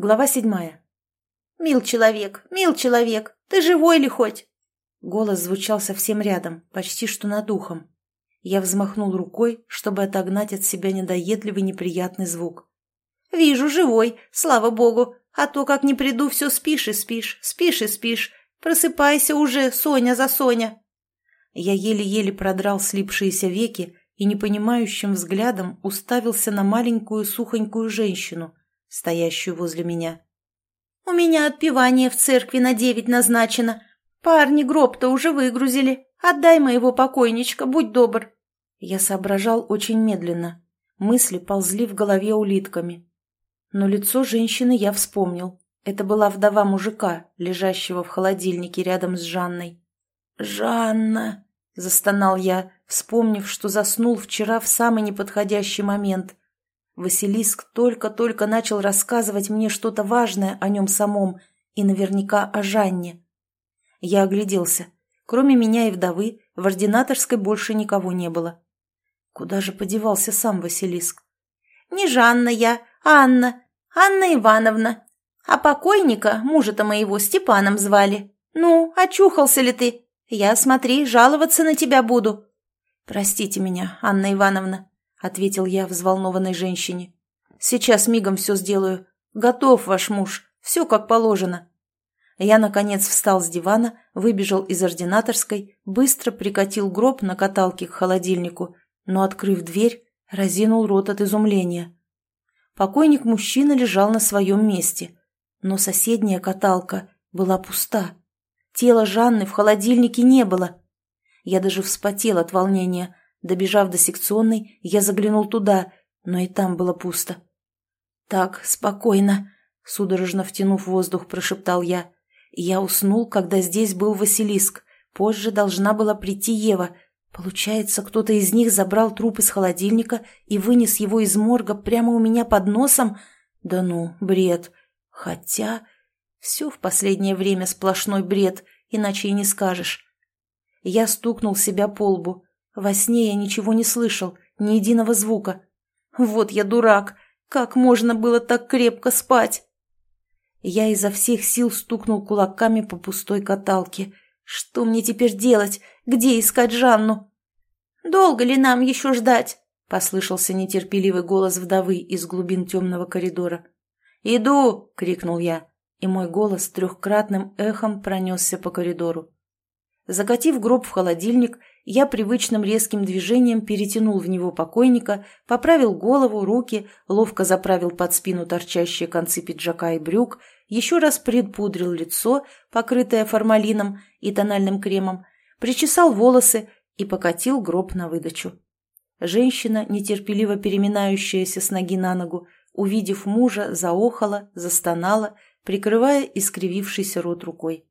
Глава седьмая. «Мил человек, мил человек, ты живой ли хоть?» Голос звучал совсем рядом, почти что над ухом. Я взмахнул рукой, чтобы отогнать от себя недоедливый неприятный звук. «Вижу, живой, слава богу, а то как не приду, все спишь и спишь, спишь и спишь. Просыпайся уже, Соня за Соня!» Я еле-еле продрал слипшиеся веки и непонимающим взглядом уставился на маленькую сухонькую женщину, стоящую возле меня. «У меня отпевание в церкви на девять назначено. Парни гроб-то уже выгрузили. Отдай моего покойничка, будь добр». Я соображал очень медленно. Мысли ползли в голове улитками. Но лицо женщины я вспомнил. Это была вдова мужика, лежащего в холодильнике рядом с Жанной. «Жанна!» – застонал я, вспомнив, что заснул вчера в самый неподходящий момент. Василиск только-только начал рассказывать мне что-то важное о нем самом и наверняка о Жанне. Я огляделся. Кроме меня и вдовы, в ординаторской больше никого не было. Куда же подевался сам Василиск? «Не Жанна я, а Анна. Анна Ивановна. А покойника, мужа-то моего, Степаном звали. Ну, очухался ли ты? Я, смотри, жаловаться на тебя буду». «Простите меня, Анна Ивановна», — ответил я взволнованной женщине. «Сейчас мигом все сделаю. Готов ваш муж. Все как положено». Я, наконец, встал с дивана, выбежал из ординаторской, быстро прикатил гроб на каталке к холодильнику, но, открыв дверь, разинул рот от изумления. Покойник-мужчина лежал на своем месте, но соседняя каталка была пуста. Тела Жанны в холодильнике не было. Я даже вспотел от волнения. Добежав до секционной, я заглянул туда, но и там было пусто. «Так, спокойно», — судорожно втянув воздух, прошептал я. Я уснул, когда здесь был Василиск. Позже должна была прийти Ева. Получается, кто-то из них забрал труп из холодильника и вынес его из морга прямо у меня под носом? Да ну, бред. Хотя... Все в последнее время сплошной бред, иначе и не скажешь. Я стукнул себя по лбу. Во сне я ничего не слышал, ни единого звука. Вот я дурак. Как можно было так крепко спать? Я изо всех сил стукнул кулаками по пустой каталке. Что мне теперь делать? Где искать Жанну? «Долго ли нам еще ждать?» — послышался нетерпеливый голос вдовы из глубин темного коридора. «Иду!» — крикнул я, и мой голос трехкратным эхом пронесся по коридору. Закатив гроб в холодильник, я привычным резким движением перетянул в него покойника, поправил голову, руки, ловко заправил под спину торчащие концы пиджака и брюк, еще раз предпудрил лицо, покрытое формалином и тональным кремом, причесал волосы и покатил гроб на выдачу. Женщина, нетерпеливо переминающаяся с ноги на ногу, увидев мужа, заохала, застонала, прикрывая искривившийся рот рукой.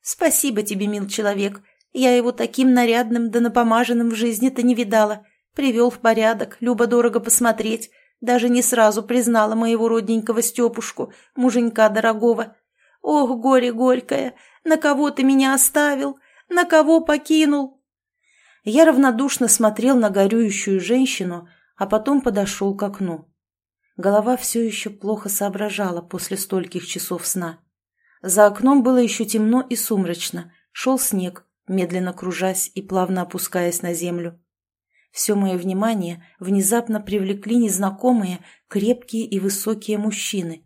«Спасибо тебе, мил человек, я его таким нарядным да напомаженным в жизни-то не видала. Привел в порядок, любо-дорого посмотреть. Даже не сразу признала моего родненького Степушку, муженька дорогого. Ох, горе горькое, на кого ты меня оставил? На кого покинул? Я равнодушно смотрел на горюющую женщину, а потом подошел к окну. Голова все еще плохо соображала после стольких часов сна. За окном было еще темно и сумрачно, шел снег, медленно кружась и плавно опускаясь на землю. Все мое внимание внезапно привлекли незнакомые, крепкие и высокие мужчины.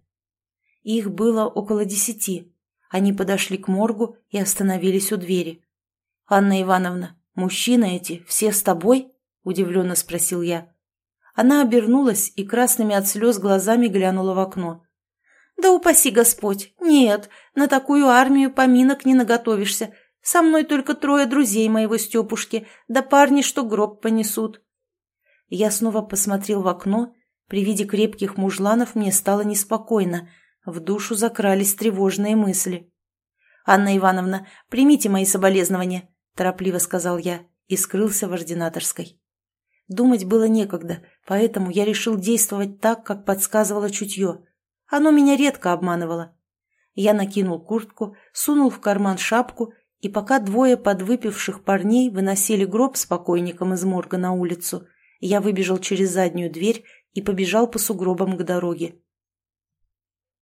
Их было около десяти. Они подошли к моргу и остановились у двери. «Анна Ивановна, мужчины эти все с тобой?» – удивленно спросил я. Она обернулась и красными от слез глазами глянула в окно. «Да упаси Господь! Нет, на такую армию поминок не наготовишься. Со мной только трое друзей моего Степушки, да парни, что гроб понесут. Я снова посмотрел в окно. При виде крепких мужланов мне стало неспокойно. В душу закрались тревожные мысли. «Анна Ивановна, примите мои соболезнования», – торопливо сказал я и скрылся в ординаторской. Думать было некогда, поэтому я решил действовать так, как подсказывало чутье. Оно меня редко обманывало. Я накинул куртку, сунул в карман шапку и пока двое подвыпивших парней выносили гроб с покойником из морга на улицу, я выбежал через заднюю дверь и побежал по сугробам к дороге.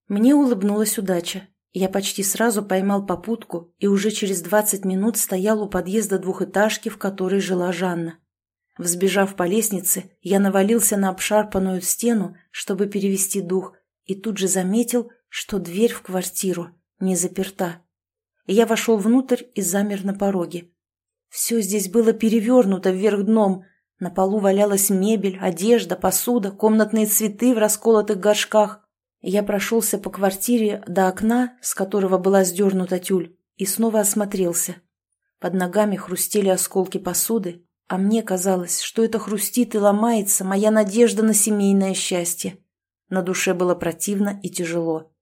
Мне улыбнулась удача. Я почти сразу поймал попутку и уже через двадцать минут стоял у подъезда двухэтажки, в которой жила Жанна. Взбежав по лестнице, я навалился на обшарпанную стену, чтобы перевести дух, и тут же заметил, что дверь в квартиру не заперта. Я вошел внутрь и замер на пороге. Все здесь было перевернуто вверх дном. На полу валялась мебель, одежда, посуда, комнатные цветы в расколотых горшках. Я прошелся по квартире до окна, с которого была сдернута тюль, и снова осмотрелся. Под ногами хрустели осколки посуды, а мне казалось, что это хрустит и ломается моя надежда на семейное счастье. На душе было противно и тяжело.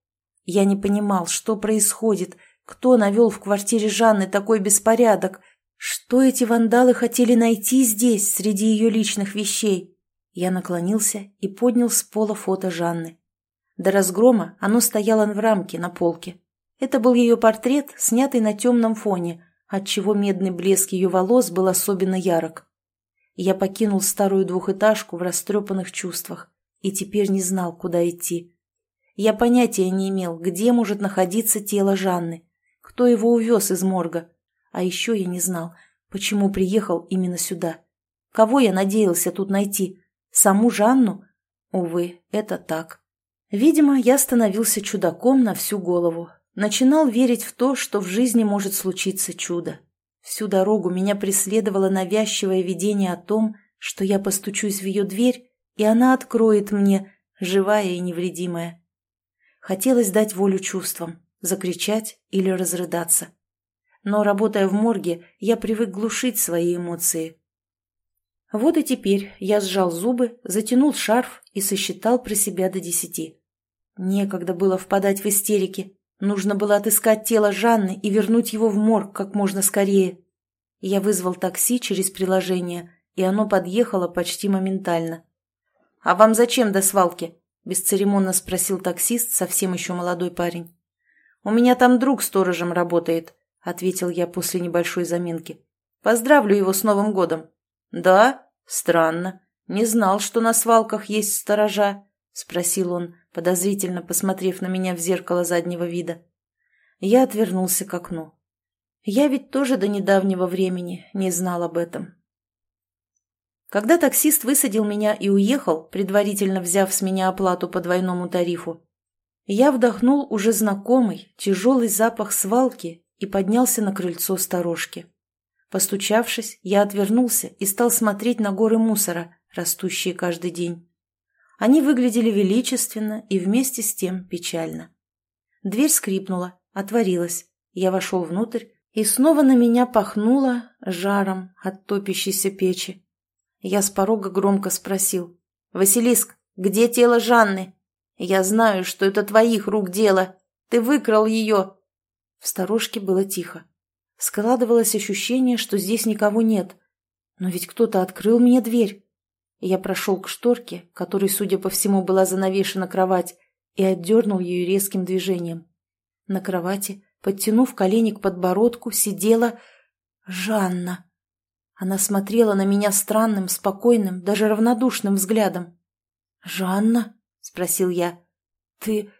Я не понимал, что происходит, кто навел в квартире Жанны такой беспорядок, что эти вандалы хотели найти здесь, среди ее личных вещей. Я наклонился и поднял с пола фото Жанны. До разгрома оно стояло в рамке на полке. Это был ее портрет, снятый на темном фоне, отчего медный блеск ее волос был особенно ярок. Я покинул старую двухэтажку в растрепанных чувствах и теперь не знал, куда идти. Я понятия не имел, где может находиться тело Жанны, кто его увез из морга. А еще я не знал, почему приехал именно сюда. Кого я надеялся тут найти? Саму Жанну? Увы, это так. Видимо, я становился чудаком на всю голову. Начинал верить в то, что в жизни может случиться чудо. Всю дорогу меня преследовало навязчивое видение о том, что я постучусь в ее дверь, и она откроет мне, живая и невредимая. Хотелось дать волю чувствам, закричать или разрыдаться. Но, работая в морге, я привык глушить свои эмоции. Вот и теперь я сжал зубы, затянул шарф и сосчитал про себя до десяти. Некогда было впадать в истерики. Нужно было отыскать тело Жанны и вернуть его в морг как можно скорее. Я вызвал такси через приложение, и оно подъехало почти моментально. «А вам зачем до свалки?» – бесцеремонно спросил таксист, совсем еще молодой парень. «У меня там друг сторожем работает», – ответил я после небольшой заминки. «Поздравлю его с Новым годом». «Да? Странно. Не знал, что на свалках есть сторожа», – спросил он, подозрительно посмотрев на меня в зеркало заднего вида. Я отвернулся к окну. Я ведь тоже до недавнего времени не знал об этом. Когда таксист высадил меня и уехал, предварительно взяв с меня оплату по двойному тарифу, я вдохнул уже знакомый, тяжелый запах свалки и поднялся на крыльцо сторожки. Постучавшись, я отвернулся и стал смотреть на горы мусора, растущие каждый день. Они выглядели величественно и вместе с тем печально. Дверь скрипнула, отворилась. Я вошел внутрь, и снова на меня пахнуло жаром от топящейся печи. Я с порога громко спросил. «Василиск, где тело Жанны? Я знаю, что это твоих рук дело. Ты выкрал ее!» В сторожке было тихо. Складывалось ощущение, что здесь никого нет. Но ведь кто-то открыл мне дверь. Я прошел к шторке, которой, судя по всему, была занавешена кровать, и отдернул ее резким движением. На кровати, подтянув колени к подбородку, сидела Жанна. Она смотрела на меня странным, спокойным, даже равнодушным взглядом. «Жанна?» — спросил я. «Ты...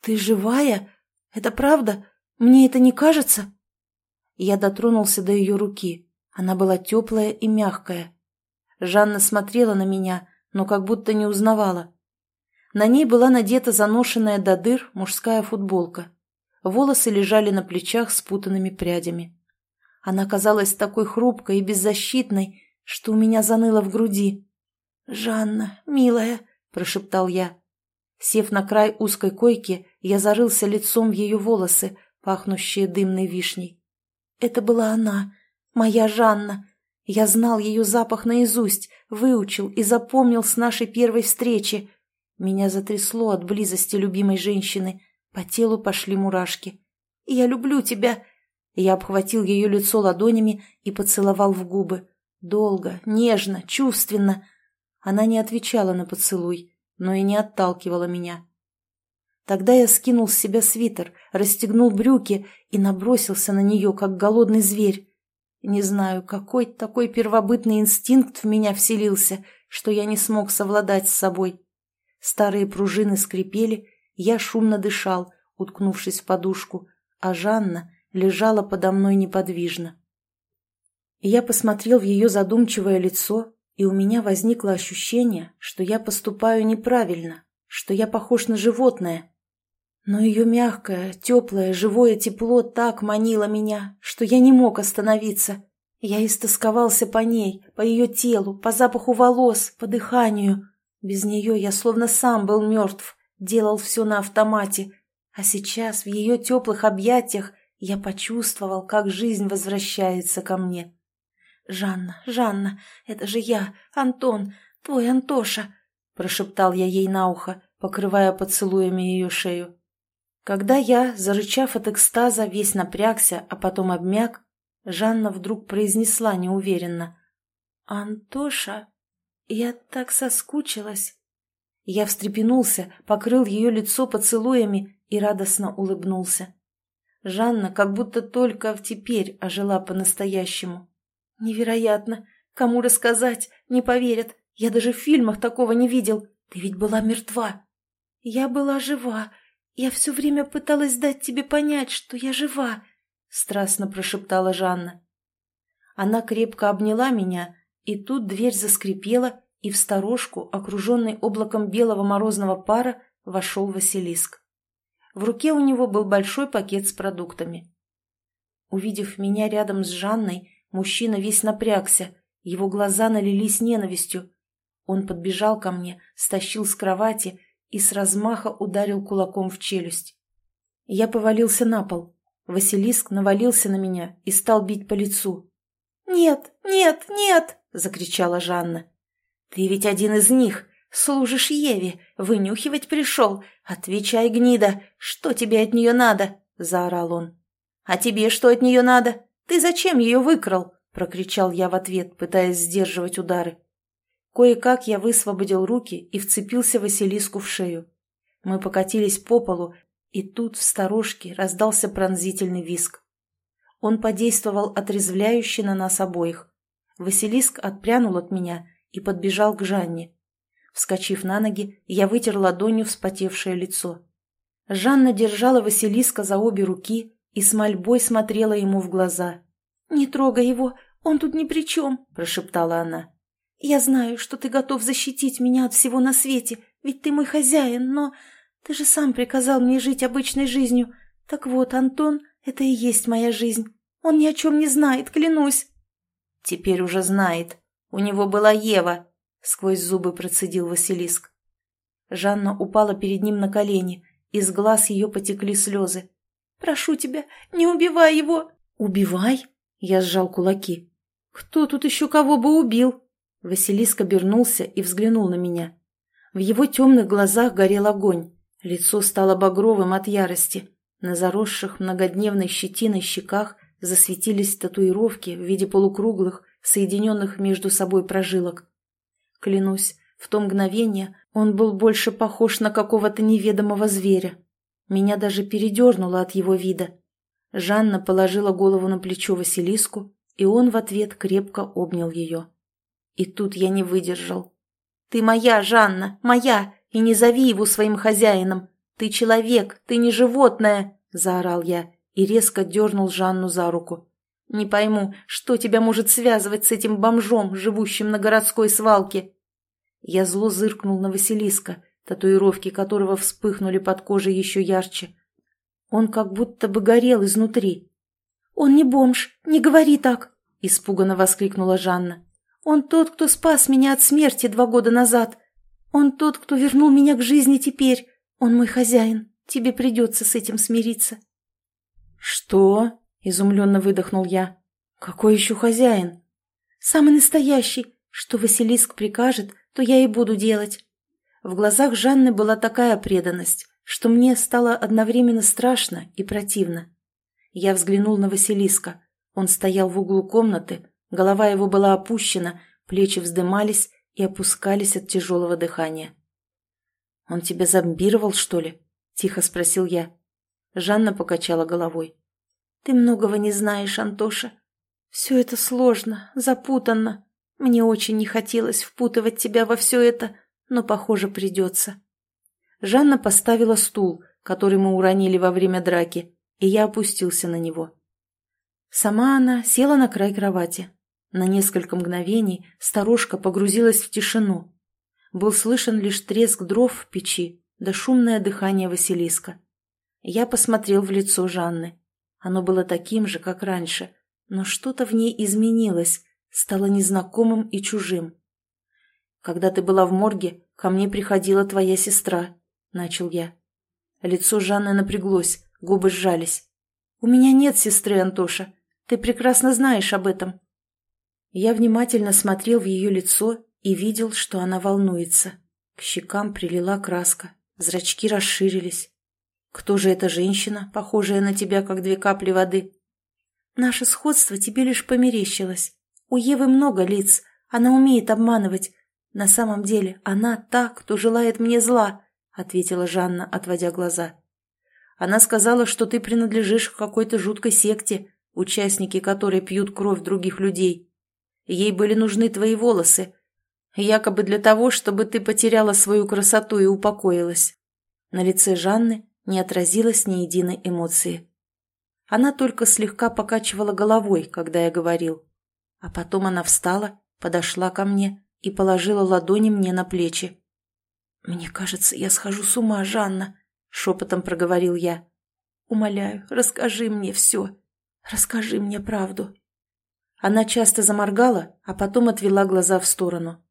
ты живая? Это правда? Мне это не кажется?» Я дотронулся до ее руки. Она была теплая и мягкая, Жанна смотрела на меня, но как будто не узнавала. На ней была надета заношенная до дыр мужская футболка. Волосы лежали на плечах спутанными прядями. Она казалась такой хрупкой и беззащитной, что у меня заныло в груди. «Жанна, милая», — прошептал я. Сев на край узкой койки, я зарылся лицом в ее волосы, пахнущие дымной вишней. Это была она, моя Жанна, я знал ее запах наизусть, выучил и запомнил с нашей первой встречи. Меня затрясло от близости любимой женщины. По телу пошли мурашки. «Я люблю тебя!» Я обхватил ее лицо ладонями и поцеловал в губы. Долго, нежно, чувственно. Она не отвечала на поцелуй, но и не отталкивала меня. Тогда я скинул с себя свитер, расстегнул брюки и набросился на нее, как голодный зверь. Не знаю, какой такой первобытный инстинкт в меня вселился, что я не смог совладать с собой. Старые пружины скрипели, Я шумно дышал, уткнувшись в подушку, а Жанна лежала подо мной неподвижно. Я посмотрел в ее задумчивое лицо, и у меня возникло ощущение, что я поступаю неправильно, что я похож на животное. Но ее мягкое, теплое, живое тепло так манило меня, что я не мог остановиться. Я истосковался по ней, по ее телу, по запаху волос, по дыханию. Без нее я словно сам был мертв, делал все на автомате. А сейчас в ее теплых объятиях я почувствовал, как жизнь возвращается ко мне. «Жанна, Жанна, это же я, Антон, твой Антоша!» прошептал я ей на ухо, покрывая поцелуями ее шею. Когда я, зарычав от экстаза, весь напрягся, а потом обмяк, Жанна вдруг произнесла неуверенно. «Антоша, я так соскучилась». Я встрепенулся, покрыл ее лицо поцелуями и радостно улыбнулся. Жанна как будто только теперь ожила по-настоящему. «Невероятно! Кому рассказать? Не поверят. Я даже в фильмах такого не видел. Ты ведь была мертва». «Я была жива. Я все время пыталась дать тебе понять, что я жива», — страстно прошептала Жанна. Она крепко обняла меня, и тут дверь заскрипела, и в сторожку, окруженный облаком белого морозного пара, вошел Василиск. В руке у него был большой пакет с продуктами. Увидев меня рядом с Жанной, мужчина весь напрягся, его глаза налились ненавистью. Он подбежал ко мне, стащил с кровати и с размаха ударил кулаком в челюсть. Я повалился на пол. Василиск навалился на меня и стал бить по лицу. «Нет, нет, нет!» — закричала Жанна. «Ты ведь один из них! Служишь Еве! Вынюхивать пришел! Отвечай, гнида! Что тебе от нее надо?» — заорал он. «А тебе что от нее надо? Ты зачем ее выкрал?» — прокричал я в ответ, пытаясь сдерживать удары. Кое-как я высвободил руки и вцепился Василиску в шею. Мы покатились по полу, и тут в сторожке раздался пронзительный виск. Он подействовал отрезвляюще на нас обоих. Василиск отпрянул от меня и подбежал к Жанне. Вскочив на ноги, я вытер ладонью вспотевшее лицо. Жанна держала Василиска за обе руки и с мольбой смотрела ему в глаза. «Не трогай его, он тут ни при чем», – прошептала она. «Я знаю, что ты готов защитить меня от всего на свете, ведь ты мой хозяин, но ты же сам приказал мне жить обычной жизнью. Так вот, Антон, это и есть моя жизнь. Он ни о чем не знает, клянусь». «Теперь уже знает. У него была Ева», — сквозь зубы процедил Василиск. Жанна упала перед ним на колени, из глаз ее потекли слезы. «Прошу тебя, не убивай его!» «Убивай?» — я сжал кулаки. «Кто тут еще кого бы убил?» Василиск обернулся и взглянул на меня. В его темных глазах горел огонь. Лицо стало багровым от ярости. На заросших многодневной щетиной щеках засветились татуировки в виде полукруглых, соединенных между собой прожилок. Клянусь, в то мгновение он был больше похож на какого-то неведомого зверя. Меня даже передернуло от его вида. Жанна положила голову на плечо Василиску, и он в ответ крепко обнял ее. И тут я не выдержал. «Ты моя, Жанна, моя, и не зови его своим хозяином. Ты человек, ты не животное!» – заорал я и резко дернул Жанну за руку. «Не пойму, что тебя может связывать с этим бомжом, живущим на городской свалке?» Я зло зыркнул на Василиска, татуировки которого вспыхнули под кожей еще ярче. Он как будто бы горел изнутри. «Он не бомж, не говори так!» – испуганно воскликнула Жанна. Он тот, кто спас меня от смерти два года назад. Он тот, кто вернул меня к жизни теперь. Он мой хозяин. Тебе придется с этим смириться». «Что?» – изумленно выдохнул я. «Какой еще хозяин?» «Самый настоящий. Что Василиск прикажет, то я и буду делать». В глазах Жанны была такая преданность, что мне стало одновременно страшно и противно. Я взглянул на Василиска. Он стоял в углу комнаты, Голова его была опущена, плечи вздымались и опускались от тяжелого дыхания. «Он тебя зомбировал, что ли?» – тихо спросил я. Жанна покачала головой. «Ты многого не знаешь, Антоша. Все это сложно, запутанно. Мне очень не хотелось впутывать тебя во все это, но, похоже, придется». Жанна поставила стул, который мы уронили во время драки, и я опустился на него. Сама она села на край кровати. На несколько мгновений старушка погрузилась в тишину. Был слышен лишь треск дров в печи да шумное дыхание Василиска. Я посмотрел в лицо Жанны. Оно было таким же, как раньше, но что-то в ней изменилось, стало незнакомым и чужим. «Когда ты была в морге, ко мне приходила твоя сестра», — начал я. Лицо Жанны напряглось, губы сжались. «У меня нет сестры, Антоша. Ты прекрасно знаешь об этом». Я внимательно смотрел в ее лицо и видел, что она волнуется. К щекам прилила краска, зрачки расширились. «Кто же эта женщина, похожая на тебя, как две капли воды?» «Наше сходство тебе лишь померещилось. У Евы много лиц, она умеет обманывать. На самом деле она та, кто желает мне зла», — ответила Жанна, отводя глаза. «Она сказала, что ты принадлежишь к какой-то жуткой секте, участники которой пьют кровь других людей. Ей были нужны твои волосы, якобы для того, чтобы ты потеряла свою красоту и упокоилась». На лице Жанны не отразилось ни единой эмоции. Она только слегка покачивала головой, когда я говорил. А потом она встала, подошла ко мне и положила ладони мне на плечи. «Мне кажется, я схожу с ума, Жанна», — шепотом проговорил я. «Умоляю, расскажи мне все. Расскажи мне правду». Она часто заморгала, а потом отвела глаза в сторону.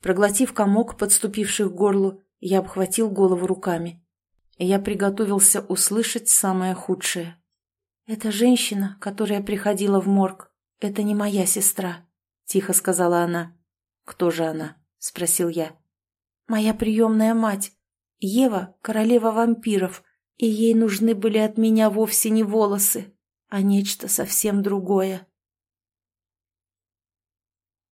Проглотив комок, подступивший к горлу, я обхватил голову руками. Я приготовился услышать самое худшее. «Это женщина, которая приходила в морг. Это не моя сестра», — тихо сказала она. «Кто же она?» — спросил я. «Моя приемная мать. Ева — королева вампиров, и ей нужны были от меня вовсе не волосы, а нечто совсем другое».